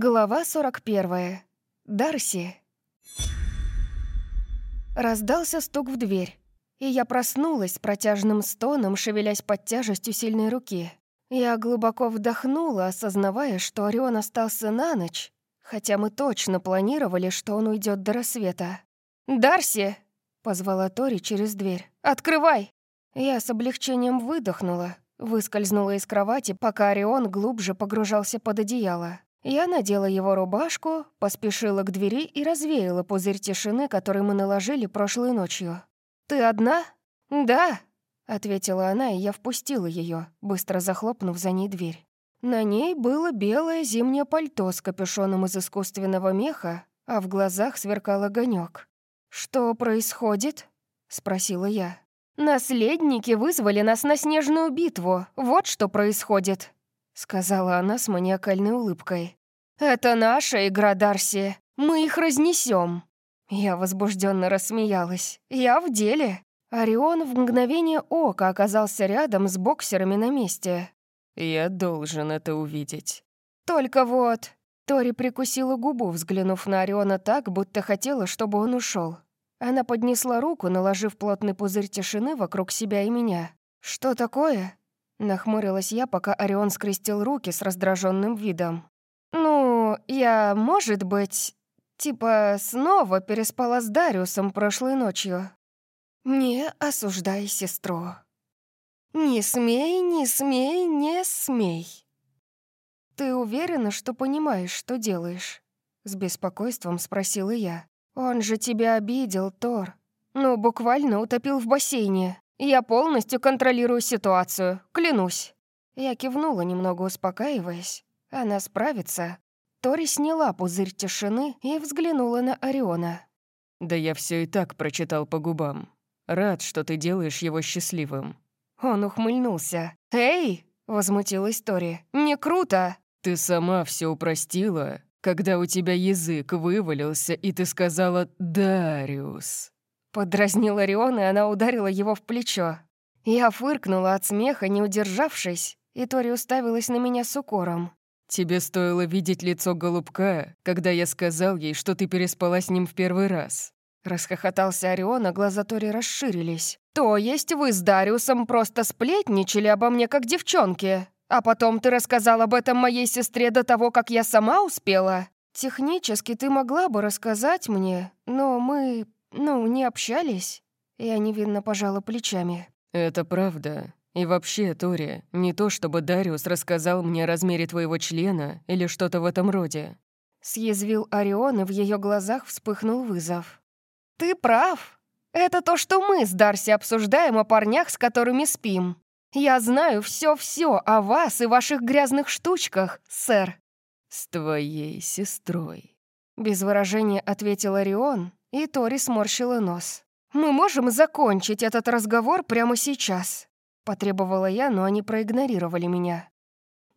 Глава 41. Дарси. Раздался стук в дверь, и я проснулась протяжным стоном, шевелясь под тяжестью сильной руки. Я глубоко вдохнула, осознавая, что Орион остался на ночь, хотя мы точно планировали, что он уйдет до рассвета. «Дарси!» — позвала Тори через дверь. «Открывай!» Я с облегчением выдохнула, выскользнула из кровати, пока Орион глубже погружался под одеяло. Я надела его рубашку, поспешила к двери и развеяла пузырь тишины, который мы наложили прошлой ночью. «Ты одна?» «Да», — ответила она, и я впустила ее, быстро захлопнув за ней дверь. На ней было белое зимнее пальто с капюшоном из искусственного меха, а в глазах сверкал огонек. «Что происходит?» — спросила я. «Наследники вызвали нас на снежную битву. Вот что происходит», сказала она с маниакальной улыбкой. «Это наша игра, Дарси. Мы их разнесем. Я возбужденно рассмеялась. «Я в деле». Орион в мгновение ока оказался рядом с боксерами на месте. «Я должен это увидеть». «Только вот...» Тори прикусила губу, взглянув на Ориона так, будто хотела, чтобы он ушел. Она поднесла руку, наложив плотный пузырь тишины вокруг себя и меня. «Что такое?» Нахмурилась я, пока Орион скрестил руки с раздраженным видом. «Ну, я, может быть, типа снова переспала с Дариусом прошлой ночью. Не осуждай сестру. Не смей, не смей, не смей. Ты уверена, что понимаешь, что делаешь?» С беспокойством спросила я. «Он же тебя обидел, Тор. Ну, буквально утопил в бассейне. Я полностью контролирую ситуацию, клянусь». Я кивнула, немного успокаиваясь. Она справится. Тори сняла пузырь тишины и взглянула на Ориона. «Да я все и так прочитал по губам. Рад, что ты делаешь его счастливым». Он ухмыльнулся. «Эй!» — возмутилась Тори. «Не круто!» «Ты сама все упростила, когда у тебя язык вывалился, и ты сказала «Дариус». Подразнил Орион, и она ударила его в плечо. Я фыркнула от смеха, не удержавшись, и Тори уставилась на меня с укором. «Тебе стоило видеть лицо голубка, когда я сказал ей, что ты переспала с ним в первый раз». Расхохотался Орион, а глаза Тори расширились. «То есть вы с Дариусом просто сплетничали обо мне как девчонки? А потом ты рассказал об этом моей сестре до того, как я сама успела? Технически ты могла бы рассказать мне, но мы «Ну, не общались?» Я невинно пожала плечами. «Это правда. И вообще, Тори, не то чтобы Дариус рассказал мне о размере твоего члена или что-то в этом роде». Съязвил Орион, и в ее глазах вспыхнул вызов. «Ты прав. Это то, что мы с Дарси обсуждаем о парнях, с которыми спим. Я знаю все-все о вас и ваших грязных штучках, сэр». «С твоей сестрой», — без выражения ответил Орион, и Тори сморщила нос. «Мы можем закончить этот разговор прямо сейчас», — потребовала я, но они проигнорировали меня.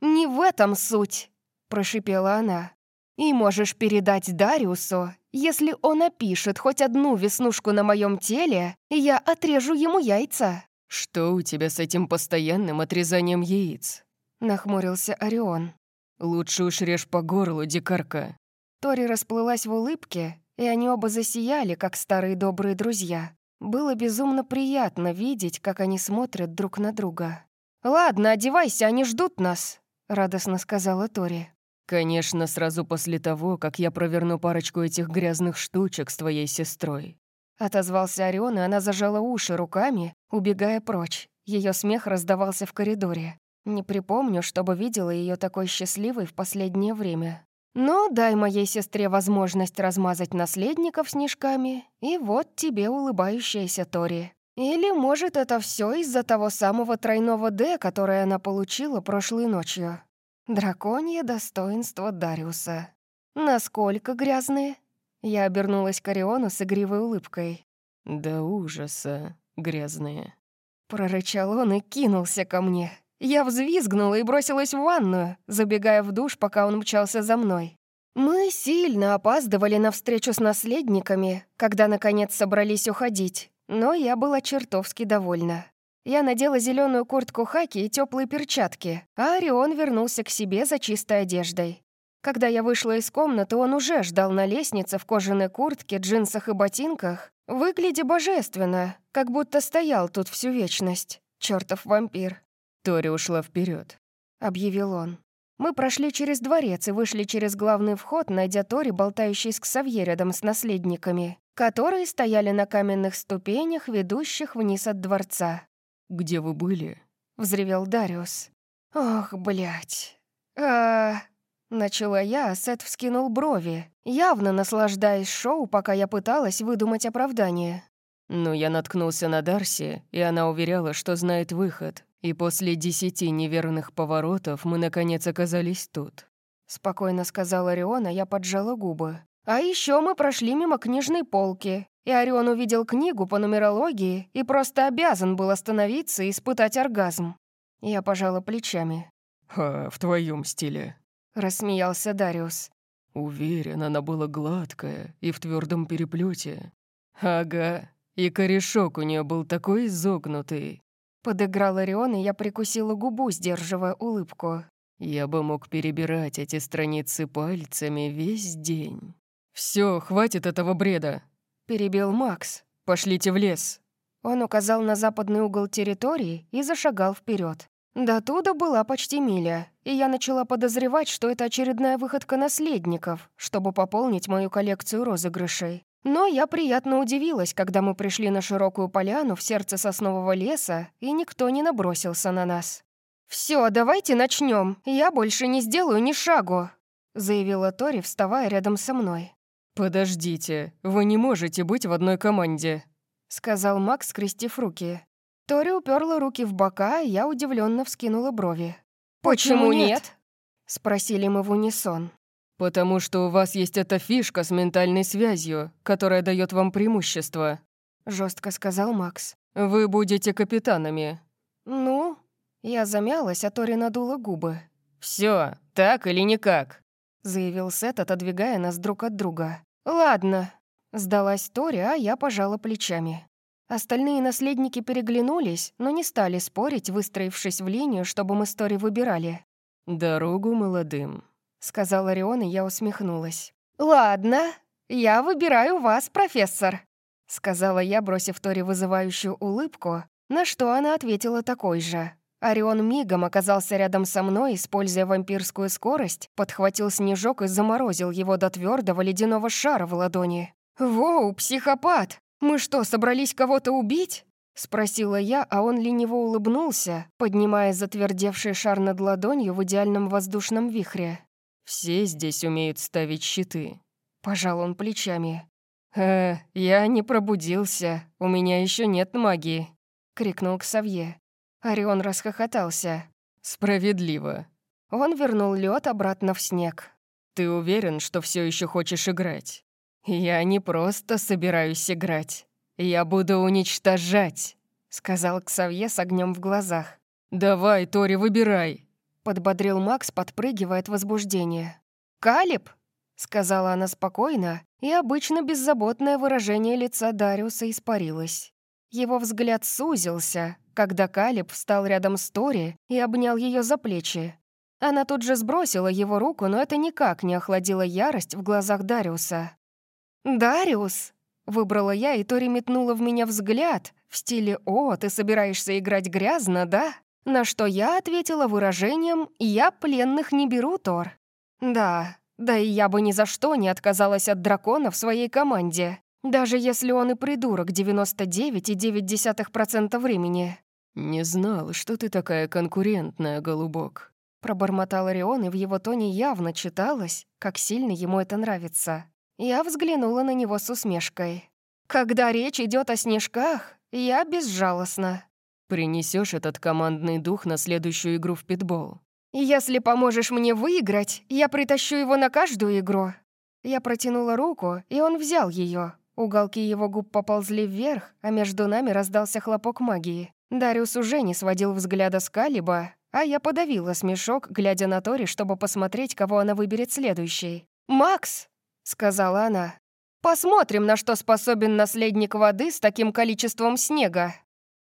«Не в этом суть», — прошипела она. «И можешь передать Дариусу, если он опишет хоть одну веснушку на моем теле, я отрежу ему яйца». «Что у тебя с этим постоянным отрезанием яиц?» — нахмурился Орион. «Лучше уж режь по горлу, дикарка». Тори расплылась в улыбке, и они оба засияли, как старые добрые друзья. Было безумно приятно видеть, как они смотрят друг на друга. «Ладно, одевайся, они ждут нас», — радостно сказала Тори. «Конечно, сразу после того, как я проверну парочку этих грязных штучек с твоей сестрой». Отозвался Орион, и она зажала уши руками, убегая прочь. Ее смех раздавался в коридоре. Не припомню, чтобы видела ее такой счастливой в последнее время. Но дай моей сестре возможность размазать наследников снежками, и вот тебе улыбающаяся Тори. Или, может, это все из-за того самого тройного «Д», которое она получила прошлой ночью. Драконье достоинство Дариуса. Насколько грязные? Я обернулась к Ориону с игривой улыбкой. «Да ужаса грязные», — прорычал он и кинулся ко мне. Я взвизгнула и бросилась в ванную, забегая в душ, пока он мчался за мной. Мы сильно опаздывали на встречу с наследниками, когда, наконец, собрались уходить, но я была чертовски довольна. Я надела зеленую куртку хаки и теплые перчатки, а Орион вернулся к себе за чистой одеждой. Когда я вышла из комнаты, он уже ждал на лестнице в кожаной куртке, джинсах и ботинках, выглядя божественно, как будто стоял тут всю вечность. Чёртов вампир. Тори ушла вперед, объявил он. Мы прошли через дворец и вышли через главный вход, найдя Тори, болтающий с Ксавье рядом с наследниками, которые стояли на каменных ступенях, ведущих вниз от дворца. «Где вы были?» — взревел Дариус. «Ох, блядь. а Начала я, а Сет вскинул брови, явно наслаждаясь шоу, пока я пыталась выдумать оправдание. «Ну, я наткнулся на Дарси, и она уверяла, что знает выход. И после десяти неверных поворотов мы, наконец, оказались тут». Спокойно сказала Орион, а я поджала губы. «А еще мы прошли мимо книжной полки, и Орион увидел книгу по нумерологии и просто обязан был остановиться и испытать оргазм». Я пожала плечами. «А, в твоем стиле», — рассмеялся Дариус. «Уверен, она была гладкая и в твердом переплете. Ага, и корешок у нее был такой изогнутый». Подыграл Орион, и я прикусила губу, сдерживая улыбку. «Я бы мог перебирать эти страницы пальцами весь день». Все, хватит этого бреда», — перебил Макс. «Пошлите в лес». Он указал на западный угол территории и зашагал вперед. До туда была почти миля, и я начала подозревать, что это очередная выходка наследников, чтобы пополнить мою коллекцию розыгрышей. Но я приятно удивилась, когда мы пришли на широкую поляну в сердце соснового леса, и никто не набросился на нас. «Все, давайте начнем. Я больше не сделаю ни шагу», — заявила Тори, вставая рядом со мной. «Подождите, вы не можете быть в одной команде», — сказал Макс, скрестив руки. Тори уперла руки в бока, и я удивленно вскинула брови. «Почему нет?» — спросили мы в унисон. «Потому что у вас есть эта фишка с ментальной связью, которая дает вам преимущество», — жестко сказал Макс. «Вы будете капитанами». «Ну?» Я замялась, а Тори надула губы. Все, так или никак?» — заявил Сет, отодвигая нас друг от друга. «Ладно», — сдалась Тори, а я пожала плечами. Остальные наследники переглянулись, но не стали спорить, выстроившись в линию, чтобы мы с Тори выбирали. «Дорогу молодым», — сказал Орион, и я усмехнулась. «Ладно, я выбираю вас, профессор», — сказала я, бросив Тори вызывающую улыбку, на что она ответила такой же. Орион мигом оказался рядом со мной, используя вампирскую скорость, подхватил снежок и заморозил его до твердого ледяного шара в ладони. «Воу, психопат! «Мы что, собрались кого-то убить?» — спросила я, а он лениво улыбнулся, поднимая затвердевший шар над ладонью в идеальном воздушном вихре. «Все здесь умеют ставить щиты», — пожал он плечами. «Э, я не пробудился, у меня еще нет магии», — крикнул Ксавье. Орион расхохотался. «Справедливо». Он вернул лед обратно в снег. «Ты уверен, что все еще хочешь играть?» «Я не просто собираюсь играть. Я буду уничтожать», — сказал Ксавье с огнем в глазах. «Давай, Тори, выбирай», — подбодрил Макс, подпрыгивая от возбуждения. «Калиб?» — сказала она спокойно, и обычно беззаботное выражение лица Дариуса испарилось. Его взгляд сузился, когда Калиб встал рядом с Тори и обнял ее за плечи. Она тут же сбросила его руку, но это никак не охладило ярость в глазах Дариуса. «Дариус!» — выбрала я, и Тори метнула в меня взгляд в стиле «О, ты собираешься играть грязно, да?» На что я ответила выражением «Я пленных не беру, Тор». «Да, да и я бы ни за что не отказалась от дракона в своей команде, даже если он и придурок 99,9% времени». «Не знал, что ты такая конкурентная, голубок», — пробормотал Орион, и в его тоне явно читалось, как сильно ему это нравится. Я взглянула на него с усмешкой. «Когда речь идет о снежках, я безжалостна». Принесешь этот командный дух на следующую игру в питбол. «Если поможешь мне выиграть, я притащу его на каждую игру». Я протянула руку, и он взял ее. Уголки его губ поползли вверх, а между нами раздался хлопок магии. Дариус уже не сводил взгляда с Калиба, а я подавила смешок, глядя на Тори, чтобы посмотреть, кого она выберет следующей. «Макс!» — сказала она. «Посмотрим, на что способен наследник воды с таким количеством снега».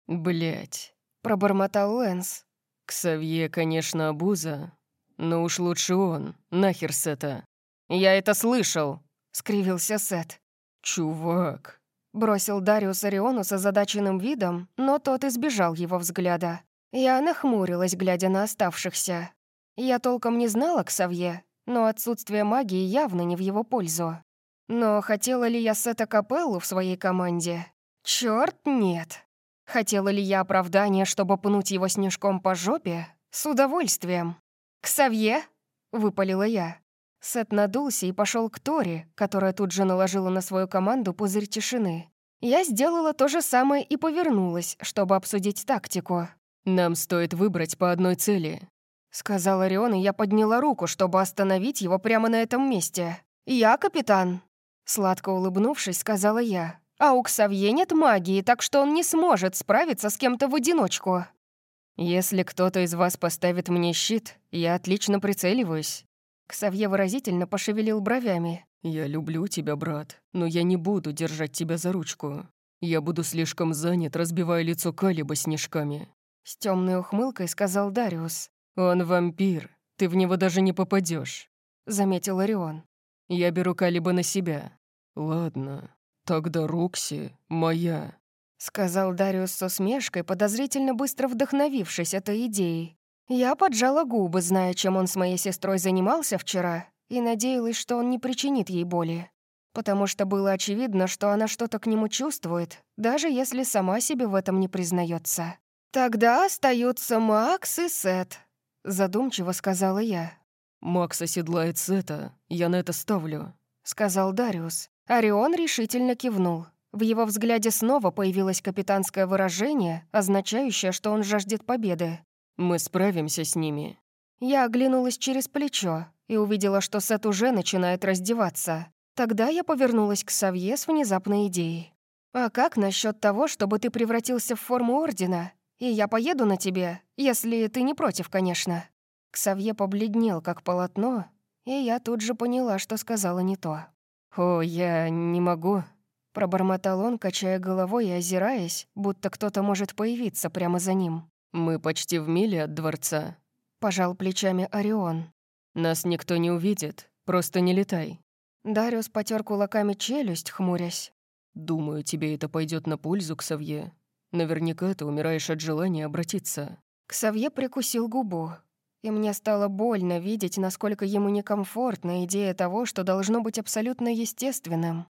Блять, пробормотал Лэнс. «Ксавье, конечно, обуза, Но уж лучше он. Нахер Сета. «Я это слышал!» — скривился Сет. «Чувак!» — бросил Дариус Ориону с озадаченным видом, но тот избежал его взгляда. Я нахмурилась, глядя на оставшихся. Я толком не знала Ксавье, но отсутствие магии явно не в его пользу. Но хотела ли я Сета Капеллу в своей команде? Чёрт, нет. Хотела ли я оправдания, чтобы пнуть его снежком по жопе? С удовольствием. «Ксавье?» — выпалила я. Сет надулся и пошел к Тори, которая тут же наложила на свою команду пузырь тишины. Я сделала то же самое и повернулась, чтобы обсудить тактику. «Нам стоит выбрать по одной цели», — сказал Орион, и я подняла руку, чтобы остановить его прямо на этом месте. «Я капитан», — сладко улыбнувшись, сказала я. «А у Ксавье нет магии, так что он не сможет справиться с кем-то в одиночку». «Если кто-то из вас поставит мне щит, я отлично прицеливаюсь». Ксавье выразительно пошевелил бровями. «Я люблю тебя, брат, но я не буду держать тебя за ручку. Я буду слишком занят, разбивая лицо Калиба снежками». С темной ухмылкой сказал Дариус. «Он вампир, ты в него даже не попадешь, заметил Орион. «Я беру Калиба на себя». «Ладно, тогда Рокси моя», сказал Дариус с усмешкой, подозрительно быстро вдохновившись этой идеей. Я поджала губы, зная, чем он с моей сестрой занимался вчера, и надеялась, что он не причинит ей боли. Потому что было очевидно, что она что-то к нему чувствует, даже если сама себе в этом не признается. «Тогда остаются Макс и Сет», — задумчиво сказала я. «Макс оседлает Сета, я на это ставлю», — сказал Дариус. Орион решительно кивнул. В его взгляде снова появилось капитанское выражение, означающее, что он жаждет победы. «Мы справимся с ними». Я оглянулась через плечо и увидела, что Сет уже начинает раздеваться. Тогда я повернулась к Савье с внезапной идеей. «А как насчет того, чтобы ты превратился в форму Ордена, и я поеду на тебе, если ты не против, конечно?» Ксавье побледнел, как полотно, и я тут же поняла, что сказала не то. «О, я не могу», Пробормотал он, качая головой и озираясь, будто кто-то может появиться прямо за ним. «Мы почти в миле от дворца», — пожал плечами Орион. «Нас никто не увидит, просто не летай». Дариус потер кулаками челюсть, хмурясь. «Думаю, тебе это пойдет на пользу, Ксавье. Наверняка ты умираешь от желания обратиться». Ксавье прикусил губу, и мне стало больно видеть, насколько ему некомфортна идея того, что должно быть абсолютно естественным.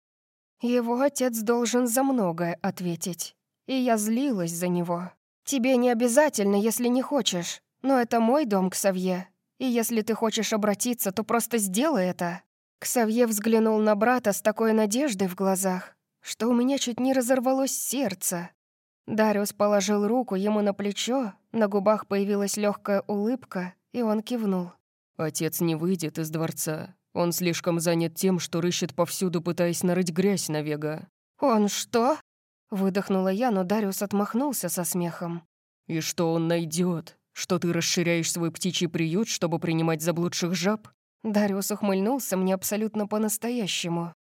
Его отец должен за многое ответить. И я злилась за него. Тебе не обязательно, если не хочешь. Но это мой дом, Ксавье. И если ты хочешь обратиться, то просто сделай это». Ксавье взглянул на брата с такой надеждой в глазах, что у меня чуть не разорвалось сердце. Дариус положил руку ему на плечо, на губах появилась легкая улыбка, и он кивнул. «Отец не выйдет из дворца. Он слишком занят тем, что рыщет повсюду, пытаясь нарыть грязь на Вега. «Он что?» Выдохнула я, но Дариус отмахнулся со смехом. «И что он найдет? Что ты расширяешь свой птичий приют, чтобы принимать заблудших жаб?» Дариус ухмыльнулся мне абсолютно по-настоящему.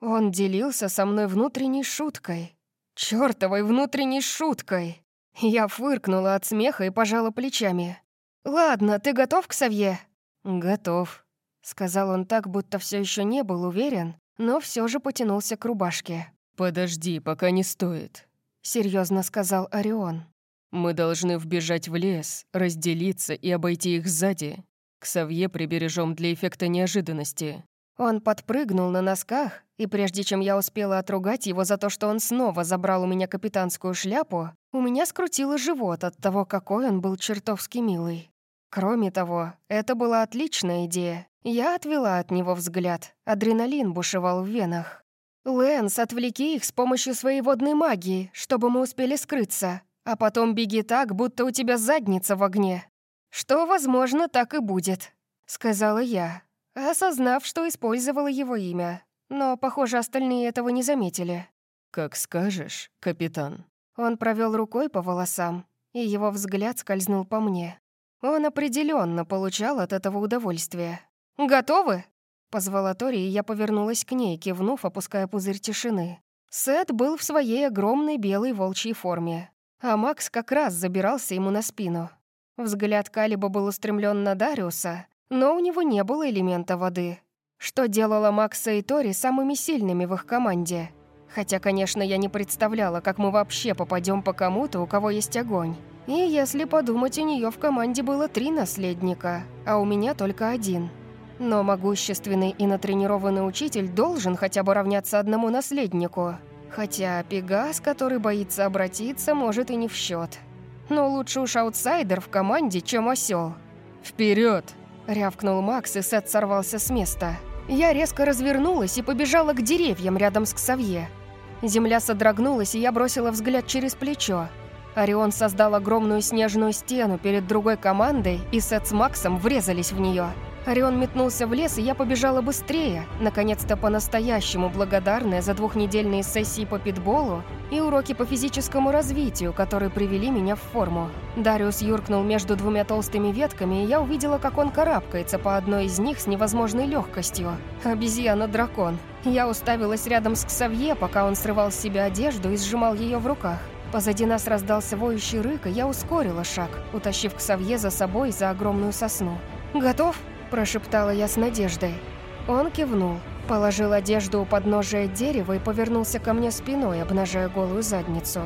Он делился со мной внутренней шуткой. Чёртовой внутренней шуткой! Я фыркнула от смеха и пожала плечами. «Ладно, ты готов к Савье?» «Готов», Сказал он так, будто все еще не был уверен, но все же потянулся к рубашке. «Подожди, пока не стоит», — серьезно сказал Орион. «Мы должны вбежать в лес, разделиться и обойти их сзади. К Савье прибережем для эффекта неожиданности». Он подпрыгнул на носках, и прежде чем я успела отругать его за то, что он снова забрал у меня капитанскую шляпу, у меня скрутило живот от того, какой он был чертовски милый. Кроме того, это была отличная идея, я отвела от него взгляд. Адреналин бушевал в венах. «Лэнс, отвлеки их с помощью своей водной магии, чтобы мы успели скрыться. А потом беги так, будто у тебя задница в огне. Что, возможно, так и будет», — сказала я, осознав, что использовала его имя. Но, похоже, остальные этого не заметили. «Как скажешь, капитан». Он провел рукой по волосам, и его взгляд скользнул по мне. Он определенно получал от этого удовольствие. «Готовы?» Позвала Тори, и я повернулась к ней, кивнув, опуская пузырь тишины. Сет был в своей огромной белой волчьей форме, а Макс как раз забирался ему на спину. Взгляд Калиба был устремлен на Дариуса, но у него не было элемента воды, что делало Макса и Тори самыми сильными в их команде. Хотя, конечно, я не представляла, как мы вообще попадем по кому-то, у кого есть огонь. И если подумать, у нее в команде было три наследника, а у меня только один. Но могущественный и натренированный учитель должен хотя бы равняться одному наследнику. Хотя Пегас, который боится обратиться, может и не в счет. Но лучше уж аутсайдер в команде, чем осел. Вперед! рявкнул Макс, и Сет сорвался с места. Я резко развернулась и побежала к деревьям рядом с Ксавье. Земля содрогнулась, и я бросила взгляд через плечо. Орион создал огромную снежную стену перед другой командой, и Сет с Максом врезались в нее. Орион метнулся в лес, и я побежала быстрее, наконец-то по-настоящему благодарная за двухнедельные сессии по питболу и уроки по физическому развитию, которые привели меня в форму. Дариус юркнул между двумя толстыми ветками, и я увидела, как он карабкается по одной из них с невозможной легкостью. Обезьяна-дракон. Я уставилась рядом с Ксавье, пока он срывал с себя одежду и сжимал ее в руках. Позади нас раздался воющий рык, и я ускорила шаг, утащив Ксавье за собой за огромную сосну. «Готов?» – прошептала я с надеждой. Он кивнул, положил одежду у подножия дерева и повернулся ко мне спиной, обнажая голую задницу.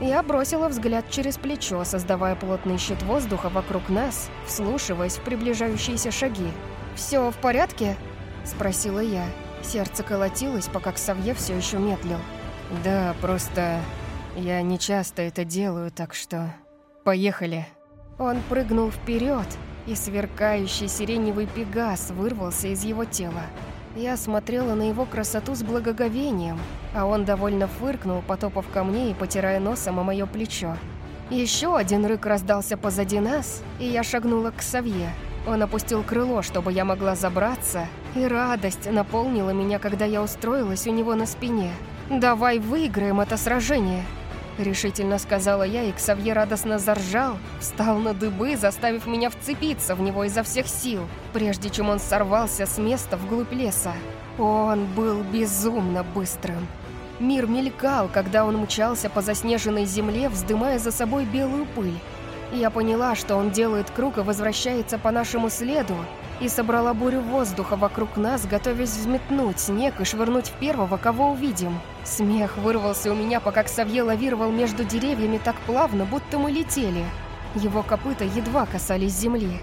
Я бросила взгляд через плечо, создавая плотный щит воздуха вокруг нас, вслушиваясь в приближающиеся шаги. «Все в порядке?» – спросила я. Сердце колотилось, пока Ксавье все еще медлил. «Да, просто я не часто это делаю, так что... Поехали!» Он прыгнул вперед, и сверкающий сиреневый пегас вырвался из его тела. Я смотрела на его красоту с благоговением, а он довольно фыркнул, потопав ко мне и потирая носом о мое плечо. Еще один рык раздался позади нас, и я шагнула к Савье. Он опустил крыло, чтобы я могла забраться, и радость наполнила меня, когда я устроилась у него на спине. «Давай выиграем это сражение!» Решительно сказала я, и Ксавье радостно заржал, встал на дыбы, заставив меня вцепиться в него изо всех сил, прежде чем он сорвался с места вглубь леса. Он был безумно быстрым. Мир мелькал, когда он мчался по заснеженной земле, вздымая за собой белую пыль. Я поняла, что он делает круг и возвращается по нашему следу, и собрала бурю воздуха вокруг нас, готовясь взметнуть снег и швырнуть в первого, кого увидим. Смех вырвался у меня, пока Ксавье лавировал между деревьями так плавно, будто мы летели. Его копыта едва касались земли.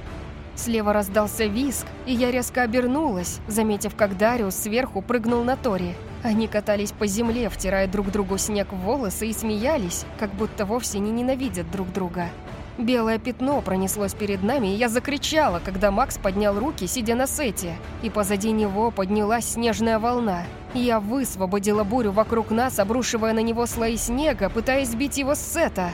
Слева раздался виск, и я резко обернулась, заметив, как Дариус сверху прыгнул на Тори. Они катались по земле, втирая друг другу снег в волосы и смеялись, как будто вовсе не ненавидят друг друга. Белое пятно пронеслось перед нами, и я закричала, когда Макс поднял руки, сидя на сете, и позади него поднялась снежная волна. Я высвободила бурю вокруг нас, обрушивая на него слои снега, пытаясь сбить его с сета.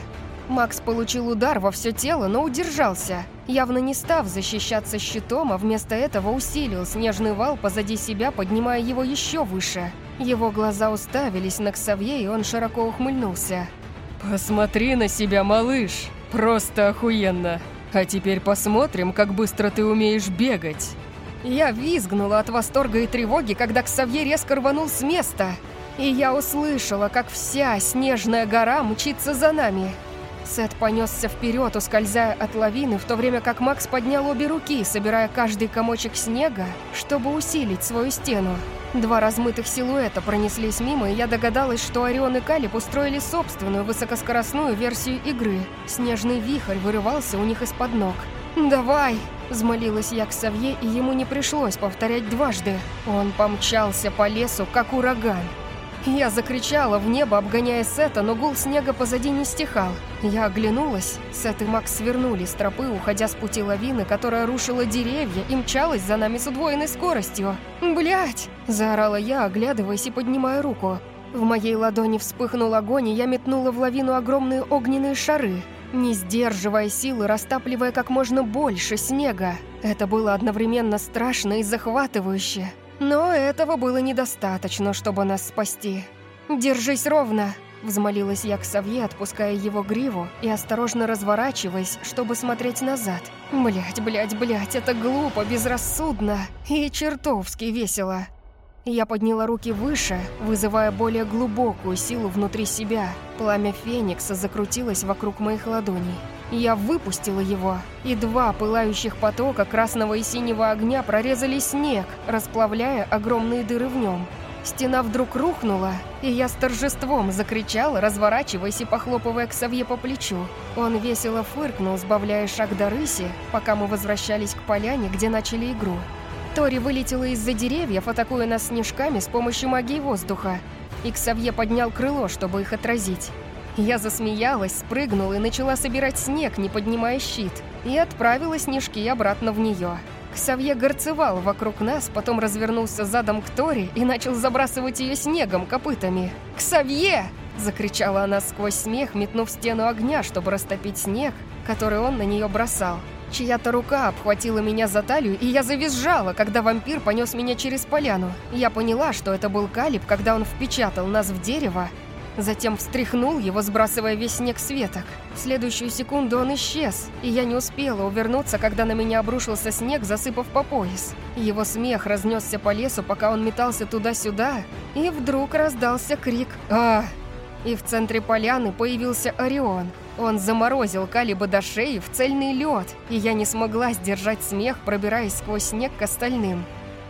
Макс получил удар во все тело, но удержался, явно не став защищаться щитом, а вместо этого усилил снежный вал позади себя, поднимая его еще выше. Его глаза уставились на Ксавье, и он широко ухмыльнулся. «Посмотри на себя, малыш!» Просто охуенно. А теперь посмотрим, как быстро ты умеешь бегать. Я визгнула от восторга и тревоги, когда Ксавье резко рванул с места. И я услышала, как вся снежная гора мчится за нами. Сет понесся вперед, ускользая от лавины, в то время как Макс поднял обе руки, собирая каждый комочек снега, чтобы усилить свою стену. Два размытых силуэта пронеслись мимо, и я догадалась, что Орион и Калиб устроили собственную высокоскоростную версию игры. Снежный вихрь вырывался у них из-под ног. «Давай!» – взмолилась я к Савье, и ему не пришлось повторять дважды. Он помчался по лесу, как ураган. Я закричала в небо, обгоняя Сета, но гул снега позади не стихал. Я оглянулась. Сет и Макс свернули с тропы, уходя с пути лавины, которая рушила деревья и мчалась за нами с удвоенной скоростью. Блять! заорала я, оглядываясь и поднимая руку. В моей ладони вспыхнул огонь, и я метнула в лавину огромные огненные шары, не сдерживая силы, растапливая как можно больше снега. Это было одновременно страшно и захватывающе. Но этого было недостаточно, чтобы нас спасти. «Держись ровно!» – взмолилась я к Савье, отпуская его гриву и осторожно разворачиваясь, чтобы смотреть назад. Блять, блять, блять, это глупо, безрассудно и чертовски весело. Я подняла руки выше, вызывая более глубокую силу внутри себя. Пламя Феникса закрутилось вокруг моих ладоней. Я выпустила его, и два пылающих потока красного и синего огня прорезали снег, расплавляя огромные дыры в нем. Стена вдруг рухнула, и я с торжеством закричала, разворачиваясь и похлопывая Ксавье по плечу. Он весело фыркнул, сбавляя шаг до рыси, пока мы возвращались к поляне, где начали игру. Тори вылетела из-за деревьев, атакуя нас снежками с помощью магии воздуха, и Ксавье поднял крыло, чтобы их отразить. Я засмеялась, спрыгнула и начала собирать снег, не поднимая щит, и отправила снежки обратно в нее. Ксавье горцевал вокруг нас, потом развернулся задом к Тори и начал забрасывать ее снегом копытами. «Ксавье!» – закричала она сквозь смех, метнув стену огня, чтобы растопить снег, который он на нее бросал. Чья-то рука обхватила меня за талию, и я завизжала, когда вампир понес меня через поляну. Я поняла, что это был Калиб, когда он впечатал нас в дерево, Затем встряхнул его, сбрасывая весь снег с веток. В следующую секунду он исчез, и я не успела увернуться, когда на меня обрушился снег, засыпав по пояс. Его смех разнесся по лесу, пока он метался туда-сюда, и вдруг раздался крик «А!». И в центре поляны появился Орион. Он заморозил Калиба до шеи в цельный лед, и я не смогла сдержать смех, пробираясь сквозь снег к остальным.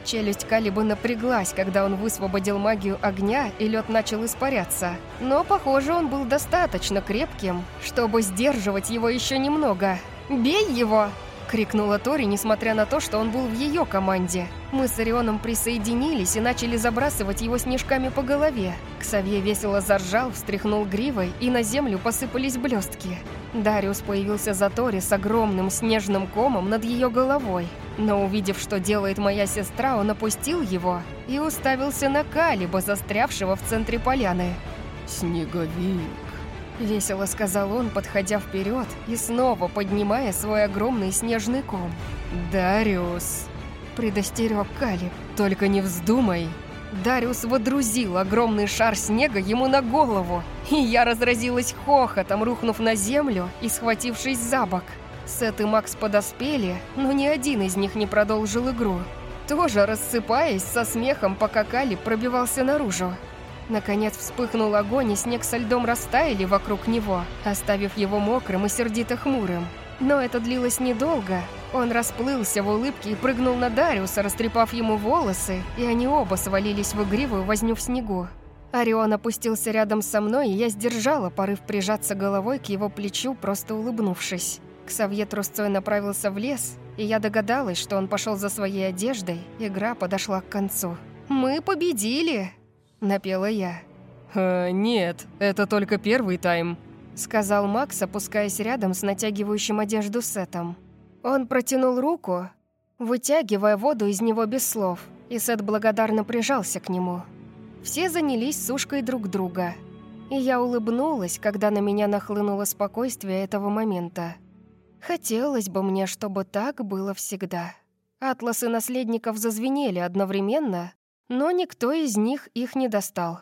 Челюсть Калиба напряглась, когда он высвободил магию огня, и лед начал испаряться. Но, похоже, он был достаточно крепким, чтобы сдерживать его еще немного. «Бей его!» — крикнула Тори, несмотря на то, что он был в ее команде. Мы с Орионом присоединились и начали забрасывать его снежками по голове. Ксавье весело заржал, встряхнул гривой, и на землю посыпались блестки. Дариус появился за Тори с огромным снежным комом над ее головой. Но увидев, что делает моя сестра, он опустил его и уставился на Калиба, застрявшего в центре поляны. «Снеговик», — весело сказал он, подходя вперед и снова поднимая свой огромный снежный ком. «Дариус», — предостерег Калиб. «только не вздумай». Дариус водрузил огромный шар снега ему на голову, и я разразилась хохотом, рухнув на землю и схватившись за бок. Сет и Макс подоспели, но ни один из них не продолжил игру. Тоже рассыпаясь со смехом, пока Кали пробивался наружу. Наконец вспыхнул огонь, и снег со льдом растаяли вокруг него, оставив его мокрым и сердито хмурым. Но это длилось недолго. Он расплылся в улыбке и прыгнул на Дариуса, растрепав ему волосы, и они оба свалились в игривую возню в снегу. Орион опустился рядом со мной, и я сдержала порыв прижаться головой к его плечу, просто улыбнувшись. Ксавье трусцой направился в лес, и я догадалась, что он пошел за своей одеждой, игра подошла к концу. «Мы победили!» — напела я. «Э, «Нет, это только первый тайм», — сказал Макс, опускаясь рядом с натягивающим одежду Сетом. Он протянул руку, вытягивая воду из него без слов, и Сет благодарно прижался к нему. Все занялись сушкой друг друга, и я улыбнулась, когда на меня нахлынуло спокойствие этого момента. Хотелось бы мне, чтобы так было всегда. Атласы наследников зазвенели одновременно, но никто из них их не достал.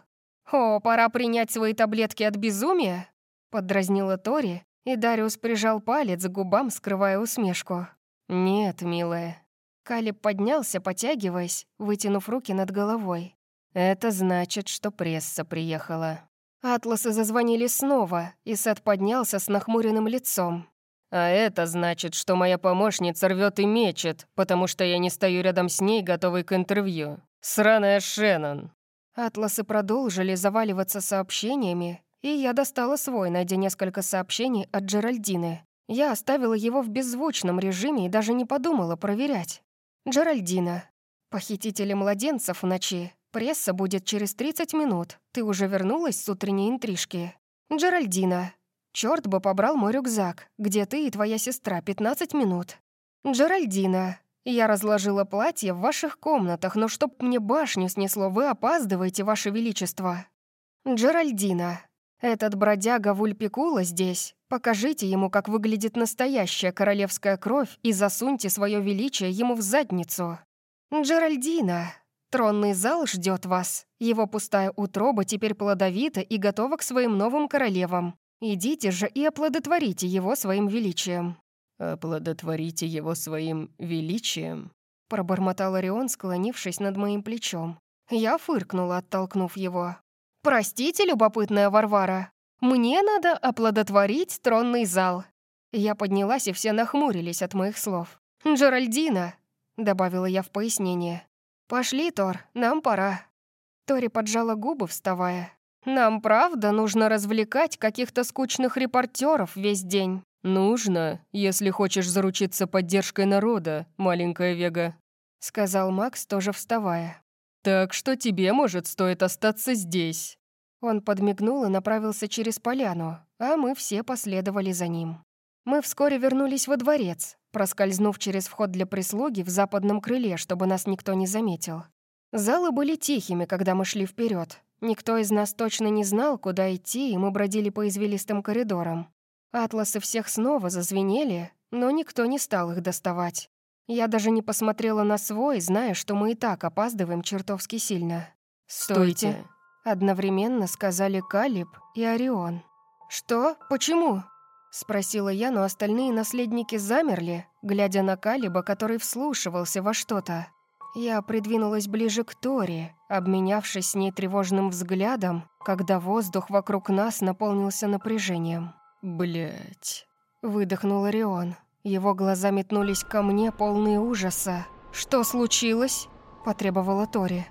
«О, пора принять свои таблетки от безумия!» — поддразнила Тори, и Дариус прижал палец к губам, скрывая усмешку. «Нет, милая». Калиб поднялся, потягиваясь, вытянув руки над головой. «Это значит, что пресса приехала». Атласы зазвонили снова, и Сет поднялся с нахмуренным лицом. А это значит, что моя помощница рвет и мечет, потому что я не стою рядом с ней, готовый к интервью. Сраная Шеннон. Атласы продолжили заваливаться сообщениями, и я достала свой, найдя несколько сообщений от Джеральдины. Я оставила его в беззвучном режиме и даже не подумала проверять. Джеральдина. Похитители младенцев в ночи. Пресса будет через 30 минут. Ты уже вернулась с утренней интрижки. Джеральдина. Черт бы побрал мой рюкзак, где ты и твоя сестра 15 минут. Джеральдина, я разложила платье в ваших комнатах, но чтоб мне башню снесло, вы опаздываете, ваше величество. Джеральдина, этот бродяга Вульпикула здесь. Покажите ему, как выглядит настоящая королевская кровь и засуньте свое величие ему в задницу. Джеральдина, тронный зал ждет вас. Его пустая утроба теперь плодовита и готова к своим новым королевам. Идите же и оплодотворите его своим величием». «Оплодотворите его своим величием?» Пробормотал Орион, склонившись над моим плечом. Я фыркнула, оттолкнув его. «Простите, любопытная Варвара, мне надо оплодотворить тронный зал. Я поднялась, и все нахмурились от моих слов. «Джеральдина!» — добавила я в пояснение. «Пошли, Тор, нам пора». Тори поджала губы, вставая. «Нам правда нужно развлекать каких-то скучных репортеров весь день?» «Нужно, если хочешь заручиться поддержкой народа, маленькая Вега», — сказал Макс, тоже вставая. «Так что тебе, может, стоит остаться здесь». Он подмигнул и направился через поляну, а мы все последовали за ним. Мы вскоре вернулись во дворец, проскользнув через вход для прислуги в западном крыле, чтобы нас никто не заметил. Залы были тихими, когда мы шли вперед. Никто из нас точно не знал, куда идти, и мы бродили по извилистым коридорам. Атласы всех снова зазвенели, но никто не стал их доставать. Я даже не посмотрела на свой, зная, что мы и так опаздываем чертовски сильно. «Стойте!» Одновременно сказали Калиб и Орион. «Что? Почему?» Спросила я, но остальные наследники замерли, глядя на Калиба, который вслушивался во что-то. Я придвинулась ближе к Тори, обменявшись с ней тревожным взглядом, когда воздух вокруг нас наполнился напряжением. Блять, выдохнул Орион. Его глаза метнулись ко мне, полные ужаса. «Что случилось?» – потребовала Тори.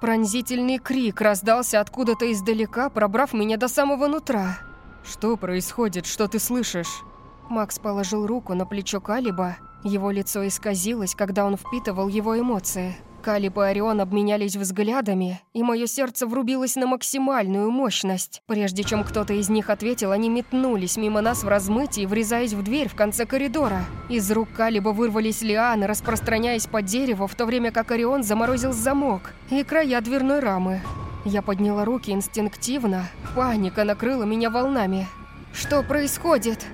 Пронзительный крик раздался откуда-то издалека, пробрав меня до самого нутра. «Что происходит? Что ты слышишь?» Макс положил руку на плечо Калиба. Его лицо исказилось, когда он впитывал его эмоции. Калиб и Орион обменялись взглядами, и мое сердце врубилось на максимальную мощность. Прежде чем кто-то из них ответил, они метнулись мимо нас в размытии, врезаясь в дверь в конце коридора. Из рук Калиба вырвались лианы, распространяясь по дереву, в то время как Орион заморозил замок и края дверной рамы. Я подняла руки инстинктивно, паника накрыла меня волнами. «Что происходит?»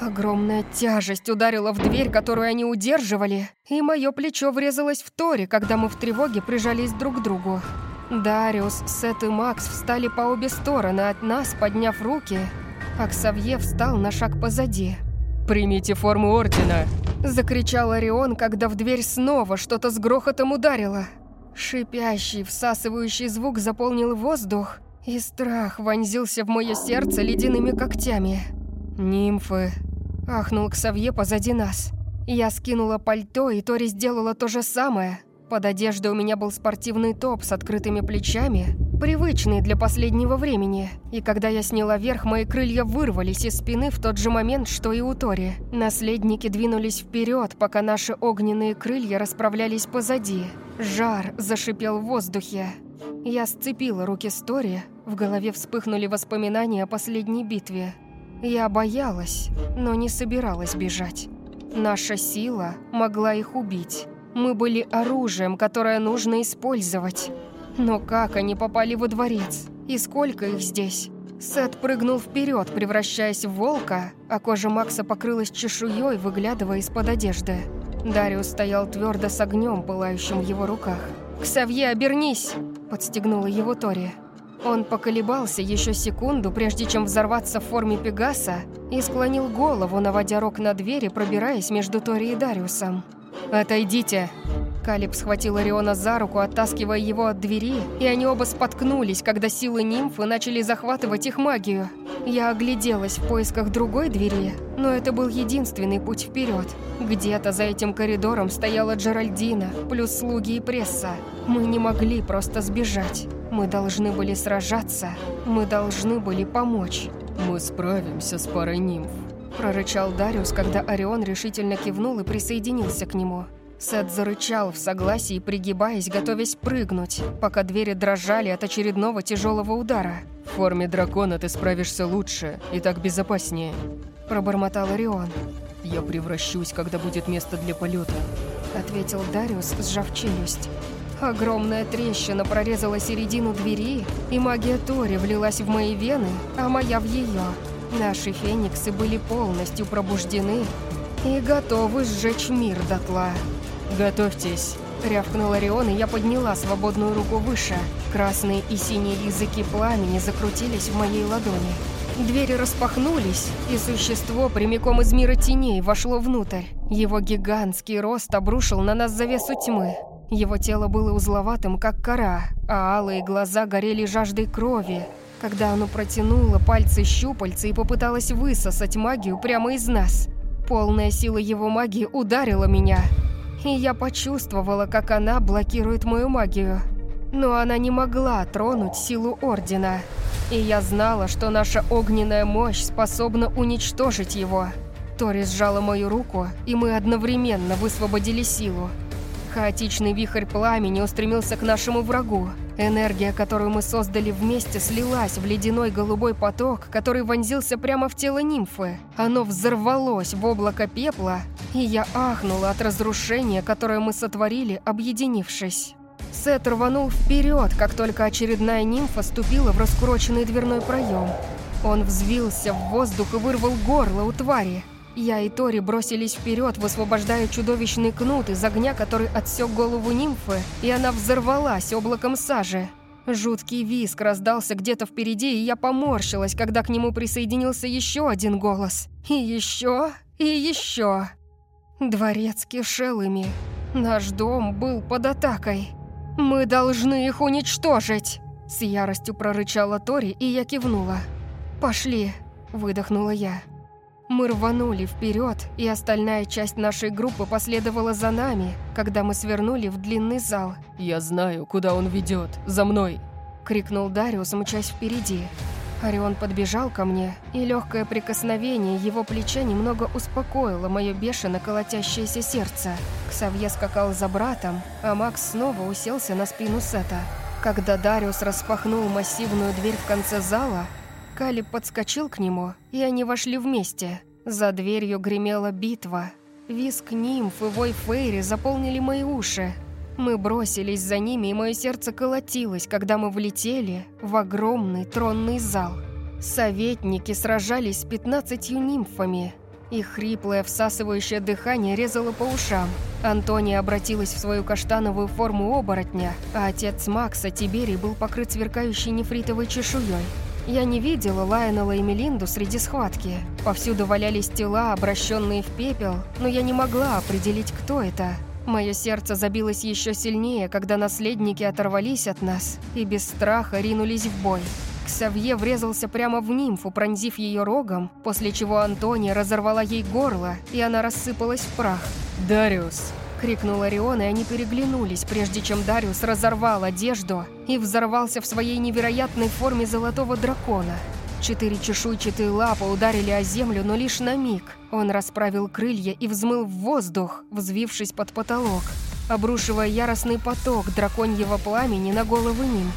Огромная тяжесть ударила в дверь, которую они удерживали, и мое плечо врезалось в Тори, когда мы в тревоге прижались друг к другу. Дариус, Сет и Макс встали по обе стороны от нас, подняв руки, а Ксавье встал на шаг позади. «Примите форму Ордена!» — закричал Орион, когда в дверь снова что-то с грохотом ударило. Шипящий, всасывающий звук заполнил воздух, и страх вонзился в мое сердце ледяными когтями. «Нимфы!» Ахнул Ксавье позади нас. Я скинула пальто, и Тори сделала то же самое. Под одеждой у меня был спортивный топ с открытыми плечами, привычный для последнего времени. И когда я сняла верх, мои крылья вырвались из спины в тот же момент, что и у Тори. Наследники двинулись вперед, пока наши огненные крылья расправлялись позади. Жар зашипел в воздухе. Я сцепила руки с Тори, в голове вспыхнули воспоминания о последней битве. Я боялась, но не собиралась бежать. Наша сила могла их убить. Мы были оружием, которое нужно использовать. Но как они попали во дворец? И сколько их здесь? Сет прыгнул вперед, превращаясь в волка, а кожа Макса покрылась чешуей, выглядывая из-под одежды. Дариус стоял твердо с огнем, пылающим в его руках. «Ксавье, обернись!» – подстегнула его Тори. Он поколебался еще секунду, прежде чем взорваться в форме Пегаса, и склонил голову, наводя рог на двери, пробираясь между Тори и Дариусом. «Отойдите!» Калиб схватил Ориона за руку, оттаскивая его от двери, и они оба споткнулись, когда силы нимфы начали захватывать их магию. Я огляделась в поисках другой двери, но это был единственный путь вперед. Где-то за этим коридором стояла Джеральдина, плюс слуги и пресса. Мы не могли просто сбежать. Мы должны были сражаться, мы должны были помочь. «Мы справимся с парой нимф», — прорычал Дариус, когда Орион решительно кивнул и присоединился к нему. Сет зарычал в согласии, пригибаясь, готовясь прыгнуть, пока двери дрожали от очередного тяжелого удара. «В форме дракона ты справишься лучше и так безопаснее», — пробормотал Орион. «Я превращусь, когда будет место для полета», — ответил Дариус, сжав челюсть. Огромная трещина прорезала середину двери, и магия Тори влилась в мои вены, а моя в ее. Наши фениксы были полностью пробуждены и готовы сжечь мир дотла. «Готовьтесь!» — рявкнул Орион, и я подняла свободную руку выше. Красные и синие языки пламени закрутились в моей ладони. Двери распахнулись, и существо прямиком из мира теней вошло внутрь. Его гигантский рост обрушил на нас завесу тьмы. Его тело было узловатым, как кора, а алые глаза горели жаждой крови, когда оно протянуло пальцы щупальца и попыталось высосать магию прямо из нас. Полная сила его магии ударила меня, и я почувствовала, как она блокирует мою магию. Но она не могла тронуть силу Ордена, и я знала, что наша огненная мощь способна уничтожить его. Тори сжала мою руку, и мы одновременно высвободили силу. Хаотичный вихрь пламени устремился к нашему врагу. Энергия, которую мы создали вместе, слилась в ледяной голубой поток, который вонзился прямо в тело нимфы. Оно взорвалось в облако пепла, и я ахнула от разрушения, которое мы сотворили, объединившись. Сет рванул вперед, как только очередная нимфа ступила в раскуроченный дверной проем. Он взвился в воздух и вырвал горло у твари. Я и Тори бросились вперед, высвобождая чудовищный кнут из огня, который отсек голову нимфы, и она взорвалась облаком сажи. Жуткий виск раздался где-то впереди, и я поморщилась, когда к нему присоединился еще один голос. И еще, и еще. Дворец кишел ими. Наш дом был под атакой. «Мы должны их уничтожить!» С яростью прорычала Тори, и я кивнула. «Пошли!» – выдохнула я. Мы рванули вперед, и остальная часть нашей группы последовала за нами, когда мы свернули в длинный зал. «Я знаю, куда он ведет. За мной!» — крикнул Дариус, мчась впереди. Орион подбежал ко мне, и легкое прикосновение его плеча немного успокоило мое бешено колотящееся сердце. Ксавье скакал за братом, а Макс снова уселся на спину Сета. Когда Дариус распахнул массивную дверь в конце зала, Калиб подскочил к нему, и они вошли вместе. За дверью гремела битва. Виск нимф и вой Фейри заполнили мои уши. Мы бросились за ними, и мое сердце колотилось, когда мы влетели в огромный тронный зал. Советники сражались с пятнадцатью нимфами. Их хриплое всасывающее дыхание резало по ушам. Антония обратилась в свою каштановую форму оборотня, а отец Макса, Тиберий, был покрыт сверкающей нефритовой чешуей. Я не видела Лайонела и Мелинду среди схватки. Повсюду валялись тела, обращенные в пепел, но я не могла определить, кто это. Мое сердце забилось еще сильнее, когда наследники оторвались от нас и без страха ринулись в бой. Ксавье врезался прямо в нимфу, пронзив ее рогом, после чего Антония разорвала ей горло, и она рассыпалась в прах. «Дариус!» — крикнул Орион, и они переглянулись, прежде чем Дариус разорвал одежду и взорвался в своей невероятной форме золотого дракона. Четыре чешуйчатые лапы ударили о землю, но лишь на миг. Он расправил крылья и взмыл в воздух, взвившись под потолок, обрушивая яростный поток драконьего пламени на головы ним.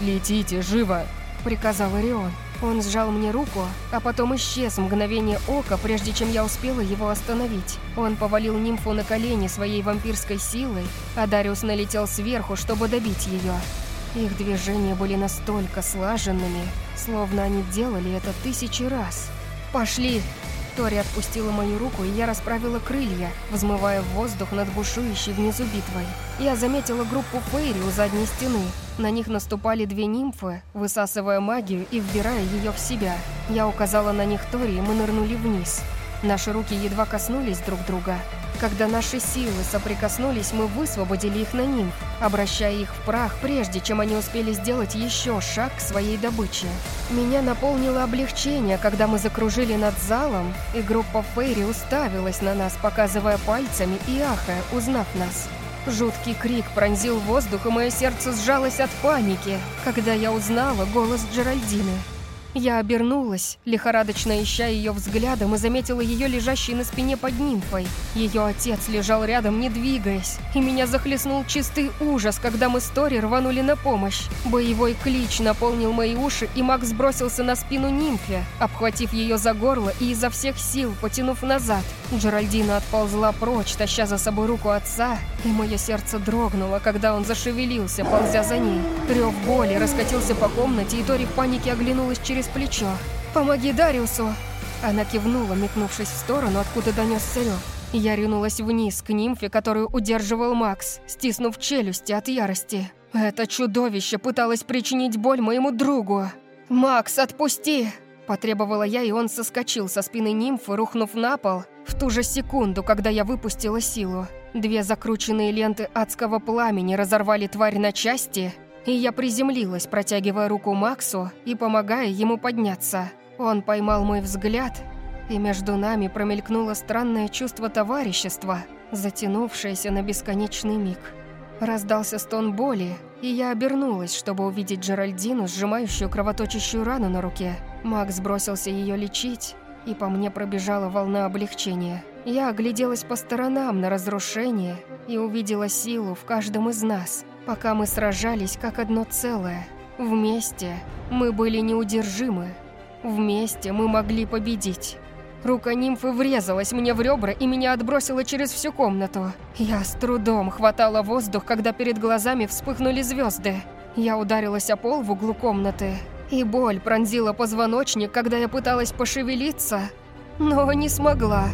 «Летите, живо!» — приказал Орион. Он сжал мне руку, а потом исчез мгновение ока, прежде чем я успела его остановить. Он повалил нимфу на колени своей вампирской силой, а Дариус налетел сверху, чтобы добить ее. Их движения были настолько слаженными, словно они делали это тысячи раз. «Пошли!» Тори отпустила мою руку, и я расправила крылья, взмывая в воздух над бушующей внизу битвой. Я заметила группу Фейри у задней стены. На них наступали две нимфы, высасывая магию и вбирая ее в себя. Я указала на них Тори, и мы нырнули вниз. Наши руки едва коснулись друг друга. Когда наши силы соприкоснулись, мы высвободили их на нимф, обращая их в прах, прежде чем они успели сделать еще шаг к своей добыче. Меня наполнило облегчение, когда мы закружили над залом, и группа Фейри уставилась на нас, показывая пальцами и ахая, узнав нас. Жуткий крик пронзил воздух, и мое сердце сжалось от паники, когда я узнала голос Джеральдины. Я обернулась, лихорадочно ища ее взглядом, и заметила ее лежащей на спине под нимфой. Ее отец лежал рядом, не двигаясь, и меня захлестнул чистый ужас, когда мы с Тори рванули на помощь. Боевой клич наполнил мои уши, и Макс бросился на спину нимфе, обхватив ее за горло и изо всех сил потянув назад. Джеральдина отползла прочь, таща за собой руку отца, и мое сердце дрогнуло, когда он зашевелился, ползя за ней. Рев боли раскатился по комнате, и Тори в панике оглянулась через через плечо. «Помоги Дариусу!» Она кивнула, метнувшись в сторону, откуда донесся рёв. Я ринулась вниз к нимфе, которую удерживал Макс, стиснув челюсти от ярости. Это чудовище пыталось причинить боль моему другу. «Макс, отпусти!» Потребовала я, и он соскочил со спины нимфы, рухнув на пол, в ту же секунду, когда я выпустила силу. Две закрученные ленты адского пламени разорвали тварь на части, и я приземлилась, протягивая руку Максу и помогая ему подняться. Он поймал мой взгляд, и между нами промелькнуло странное чувство товарищества, затянувшееся на бесконечный миг. Раздался стон боли, и я обернулась, чтобы увидеть Джеральдину, сжимающую кровоточащую рану на руке. Макс бросился ее лечить, и по мне пробежала волна облегчения. Я огляделась по сторонам на разрушение и увидела силу в каждом из нас, пока мы сражались как одно целое. Вместе мы были неудержимы. Вместе мы могли победить. Рука нимфы врезалась мне в ребра и меня отбросила через всю комнату. Я с трудом хватала воздух, когда перед глазами вспыхнули звезды. Я ударилась о пол в углу комнаты, и боль пронзила позвоночник, когда я пыталась пошевелиться, но не смогла.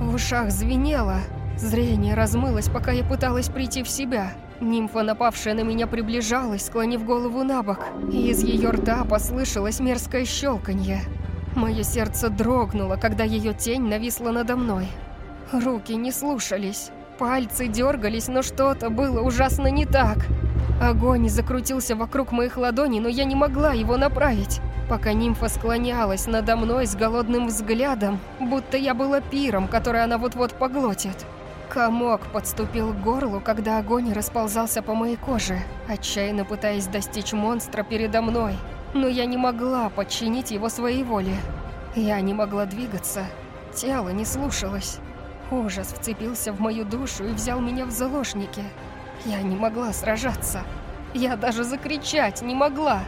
В ушах звенело, зрение размылось, пока я пыталась прийти в себя. Нимфа, напавшая на меня, приближалась, склонив голову на бок, и из ее рта послышалось мерзкое щелканье. Мое сердце дрогнуло, когда ее тень нависла надо мной. Руки не слушались, пальцы дергались, но что-то было ужасно не так. Огонь закрутился вокруг моих ладоней, но я не могла его направить, пока нимфа склонялась надо мной с голодным взглядом, будто я была пиром, который она вот-вот поглотит. Комок подступил к горлу, когда огонь расползался по моей коже, отчаянно пытаясь достичь монстра передо мной но я не могла подчинить его своей воле. Я не могла двигаться, тело не слушалось. Ужас вцепился в мою душу и взял меня в заложники. Я не могла сражаться. Я даже закричать не могла.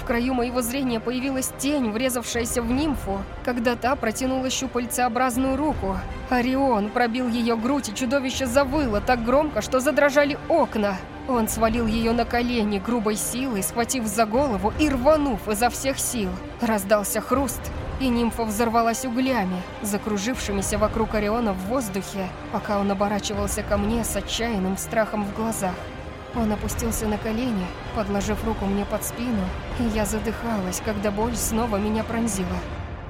В краю моего зрения появилась тень, врезавшаяся в нимфу, когда та протянула щупальцеобразную руку. Орион пробил ее грудь, и чудовище завыло так громко, что задрожали окна. Он свалил ее на колени грубой силой, схватив за голову и рванув изо всех сил. Раздался хруст, и нимфа взорвалась углями, закружившимися вокруг Ориона в воздухе, пока он оборачивался ко мне с отчаянным страхом в глазах. Он опустился на колени, подложив руку мне под спину, и я задыхалась, когда боль снова меня пронзила.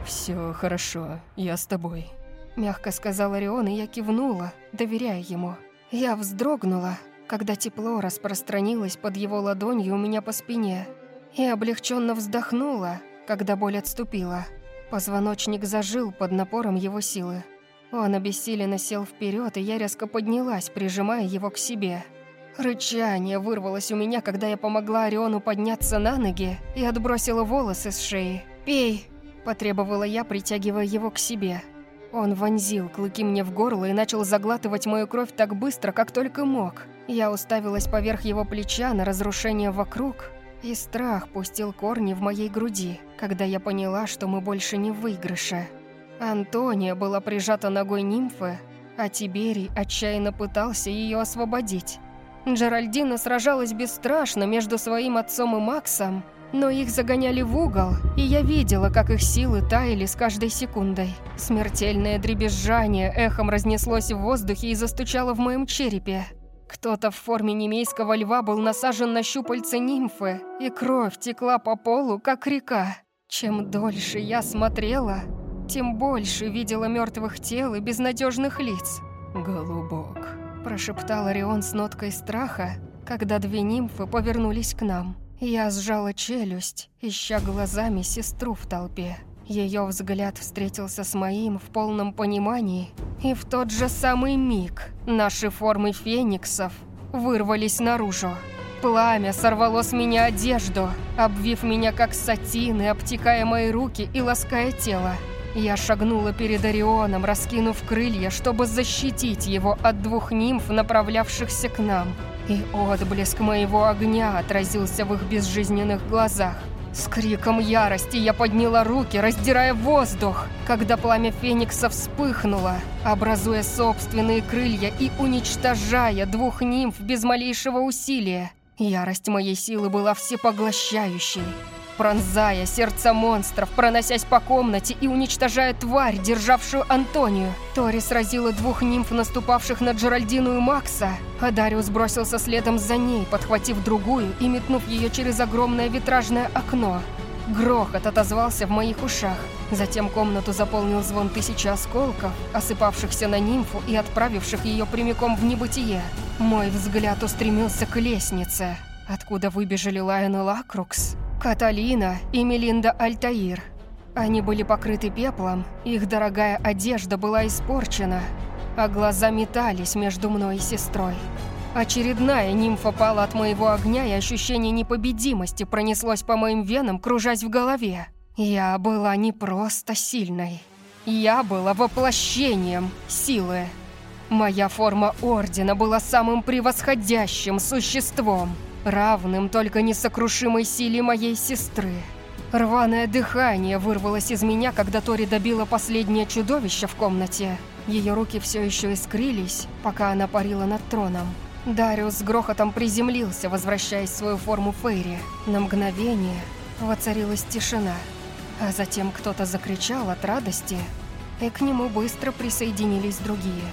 «Все хорошо, я с тобой», — мягко сказал Орион, и я кивнула, доверяя ему. Я вздрогнула, когда тепло распространилось под его ладонью у меня по спине, и облегченно вздохнула, когда боль отступила. Позвоночник зажил под напором его силы. Он обессиленно сел вперед, и я резко поднялась, прижимая его к себе. Рычание вырвалось у меня, когда я помогла Ориону подняться на ноги и отбросила волосы с шеи. «Пей!» – потребовала я, притягивая его к себе. Он вонзил клыки мне в горло и начал заглатывать мою кровь так быстро, как только мог. Я уставилась поверх его плеча на разрушение вокруг, и страх пустил корни в моей груди, когда я поняла, что мы больше не в выигрыше. Антония была прижата ногой нимфы, а Тиберий отчаянно пытался ее освободить. Джеральдина сражалась бесстрашно между своим отцом и Максом, но их загоняли в угол, и я видела, как их силы таяли с каждой секундой. Смертельное дребезжание эхом разнеслось в воздухе и застучало в моем черепе. Кто-то в форме немейского льва был насажен на щупальце нимфы, и кровь текла по полу, как река. Чем дольше я смотрела, тем больше видела мертвых тел и безнадежных лиц. «Голубок», – прошептал Орион с ноткой страха, когда две нимфы повернулись к нам. Я сжала челюсть, ища глазами сестру в толпе. Ее взгляд встретился с моим в полном понимании, и в тот же самый миг наши формы фениксов вырвались наружу. Пламя сорвало с меня одежду, обвив меня как сатин и обтекая мои руки и лаская тело. Я шагнула перед Орионом, раскинув крылья, чтобы защитить его от двух нимф, направлявшихся к нам и отблеск моего огня отразился в их безжизненных глазах. С криком ярости я подняла руки, раздирая воздух, когда пламя Феникса вспыхнуло, образуя собственные крылья и уничтожая двух нимф без малейшего усилия. Ярость моей силы была всепоглощающей пронзая сердца монстров, проносясь по комнате и уничтожая тварь, державшую Антонию. Тори сразила двух нимф, наступавших на Джеральдину и Макса, а Дариус бросился следом за ней, подхватив другую и метнув ее через огромное витражное окно. Грохот отозвался в моих ушах. Затем комнату заполнил звон тысячи осколков, осыпавшихся на нимфу и отправивших ее прямиком в небытие. Мой взгляд устремился к лестнице, откуда выбежали Лайон и Лакрукс, Каталина и Мелинда Альтаир. Они были покрыты пеплом, их дорогая одежда была испорчена, а глаза метались между мной и сестрой. Очередная нимфа пала от моего огня, и ощущение непобедимости пронеслось по моим венам, кружась в голове. Я была не просто сильной. Я была воплощением силы. Моя форма Ордена была самым превосходящим существом, равным только несокрушимой силе моей сестры. Рваное дыхание вырвалось из меня, когда Тори добила последнее чудовище в комнате. Ее руки все еще искрились, пока она парила над троном. Дариус с грохотом приземлился, возвращаясь в свою форму Фейри. На мгновение воцарилась тишина, а затем кто-то закричал от радости, и к нему быстро присоединились другие.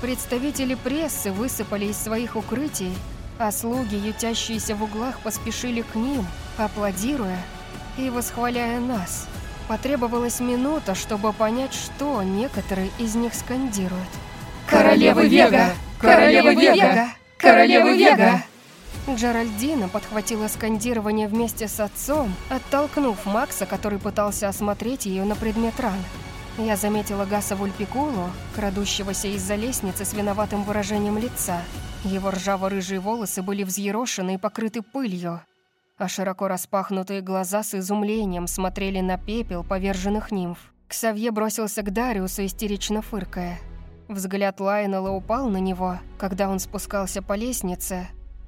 Представители прессы высыпали из своих укрытий, а слуги, ютящиеся в углах, поспешили к ним, аплодируя и восхваляя нас. Потребовалась минута, чтобы понять, что некоторые из них скандируют. «Королевы Вега! Королевы Вега!» Королевы Вега!» Джеральдина подхватила скандирование вместе с отцом, оттолкнув Макса, который пытался осмотреть ее на предмет ран. Я заметила Гаса Вульпикулу, крадущегося из-за лестницы с виноватым выражением лица. Его ржаво-рыжие волосы были взъерошены и покрыты пылью, а широко распахнутые глаза с изумлением смотрели на пепел поверженных нимф. Ксавье бросился к Дариусу, истерично фыркая. Взгляд Лайнела упал на него, когда он спускался по лестнице.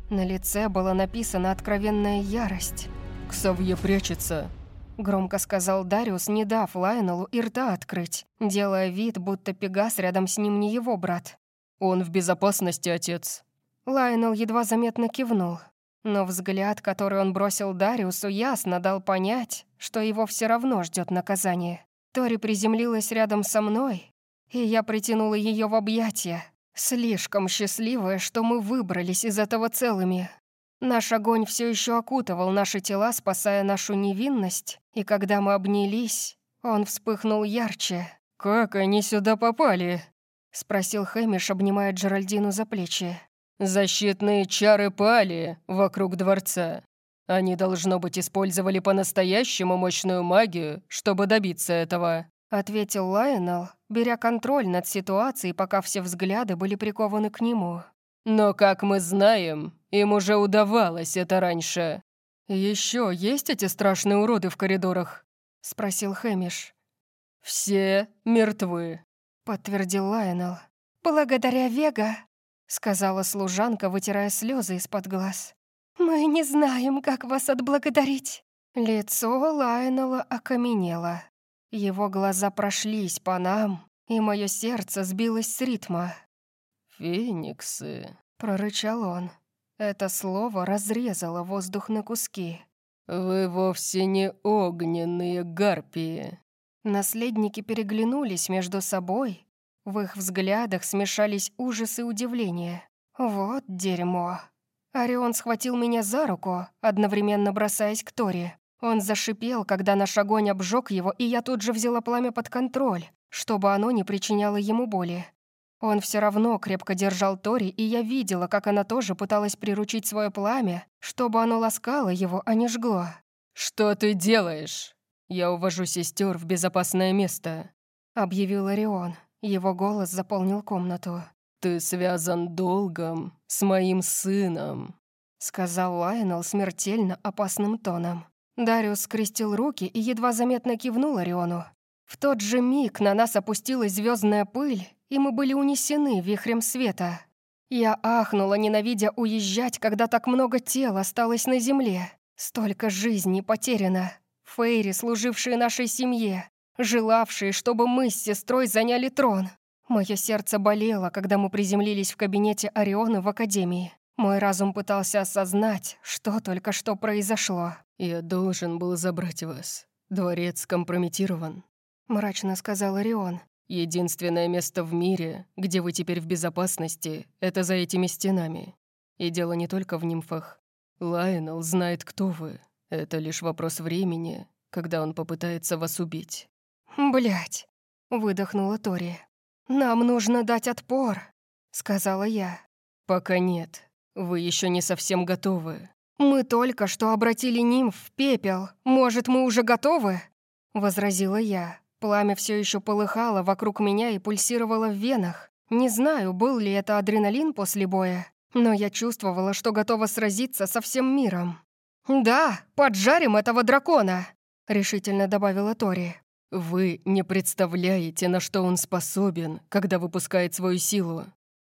На лице была написана откровенная ярость. «Ксавье прячется», — громко сказал Дариус, не дав Лайнелу и рта открыть, делая вид, будто Пегас рядом с ним не его брат. «Он в безопасности, отец». Лайнел едва заметно кивнул, но взгляд, который он бросил Дариусу, ясно дал понять, что его все равно ждет наказание. Тори приземлилась рядом со мной, и я притянула ее в объятия, слишком счастливая, что мы выбрались из этого целыми. Наш огонь все еще окутывал наши тела, спасая нашу невинность, и когда мы обнялись, он вспыхнул ярче. «Как они сюда попали?» — спросил Хэмиш, обнимая Джеральдину за плечи. «Защитные чары пали вокруг дворца. Они, должно быть, использовали по-настоящему мощную магию, чтобы добиться этого». — ответил Лайонел, беря контроль над ситуацией, пока все взгляды были прикованы к нему. «Но, как мы знаем, им уже удавалось это раньше. Еще есть эти страшные уроды в коридорах?» — спросил Хэмиш. «Все мертвы», — подтвердил Лайонел. «Благодаря Вега», — сказала служанка, вытирая слезы из-под глаз. «Мы не знаем, как вас отблагодарить». Лицо Лайонела окаменело. Его глаза прошлись по нам, и мое сердце сбилось с ритма. «Фениксы», — прорычал он. Это слово разрезало воздух на куски. «Вы вовсе не огненные гарпии». Наследники переглянулись между собой. В их взглядах смешались ужас и удивление. «Вот дерьмо». Орион схватил меня за руку, одновременно бросаясь к Торе. Он зашипел, когда наш огонь обжег его, и я тут же взяла пламя под контроль, чтобы оно не причиняло ему боли. Он все равно крепко держал Тори, и я видела, как она тоже пыталась приручить свое пламя, чтобы оно ласкало его, а не жгло. «Что ты делаешь? Я увожу сестер в безопасное место», — объявил Орион. Его голос заполнил комнату. «Ты связан долгом с моим сыном», — сказал Лайонел смертельно опасным тоном. Дариус скрестил руки и едва заметно кивнул Ориону. В тот же миг на нас опустилась звездная пыль, и мы были унесены вихрем света. Я ахнула, ненавидя уезжать, когда так много тел осталось на земле. Столько жизней потеряно. Фейри, служившие нашей семье, желавшие, чтобы мы с сестрой заняли трон. Мое сердце болело, когда мы приземлились в кабинете Ориона в Академии. Мой разум пытался осознать, что только что произошло. «Я должен был забрать вас. Дворец компрометирован», — мрачно сказал Орион. «Единственное место в мире, где вы теперь в безопасности, это за этими стенами. И дело не только в нимфах. Лайонел знает, кто вы. Это лишь вопрос времени, когда он попытается вас убить». Блять, выдохнула Тори. «Нам нужно дать отпор», — сказала я. «Пока нет», вы еще не совсем готовы. Мы только что обратили нимф в пепел. Может, мы уже готовы? — возразила я. Пламя все еще полыхало вокруг меня и пульсировало в венах. Не знаю, был ли это адреналин после боя, но я чувствовала, что готова сразиться со всем миром. «Да, поджарим этого дракона!» — решительно добавила Тори. «Вы не представляете, на что он способен, когда выпускает свою силу.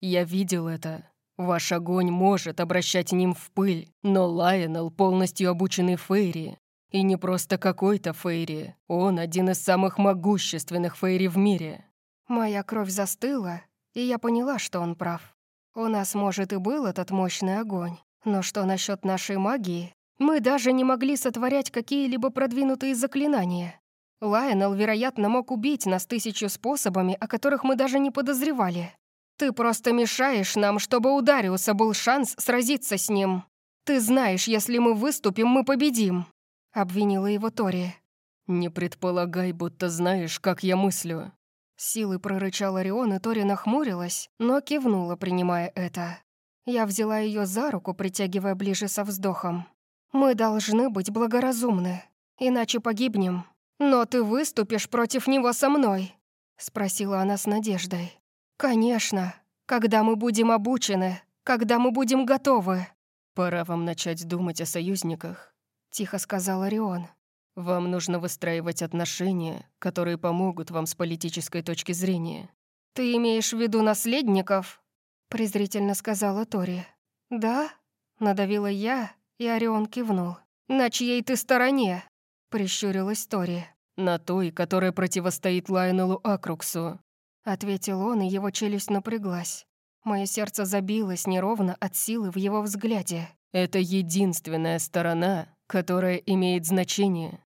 Я видел это. Ваш огонь может обращать ним в пыль, но Лайонел полностью обученный Фейри. И не просто какой-то Фейри. Он один из самых могущественных Фейри в мире». Моя кровь застыла, и я поняла, что он прав. У нас, может, и был этот мощный огонь, но что насчет нашей магии? Мы даже не могли сотворять какие-либо продвинутые заклинания. Лайонел, вероятно, мог убить нас тысячу способами, о которых мы даже не подозревали. Ты просто мешаешь нам, чтобы у Дариуса был шанс сразиться с ним. Ты знаешь, если мы выступим, мы победим», — обвинила его Тори. «Не предполагай, будто знаешь, как я мыслю». Силой прорычал Орион, и Тори нахмурилась, но кивнула, принимая это. Я взяла ее за руку, притягивая ближе со вздохом. «Мы должны быть благоразумны, иначе погибнем». «Но ты выступишь против него со мной?» — спросила она с надеждой. «Конечно. Когда мы будем обучены, когда мы будем готовы». «Пора вам начать думать о союзниках», — тихо сказал Орион. «Вам нужно выстраивать отношения, которые помогут вам с политической точки зрения». «Ты имеешь в виду наследников?» — презрительно сказала Тори. «Да?» — надавила я, и Орион кивнул. «На чьей ты стороне?» Прищурилась Тори. «На той, которая противостоит Лайнелу Акруксу», ответил он, и его челюсть напряглась. Мое сердце забилось неровно от силы в его взгляде. «Это единственная сторона, которая имеет значение.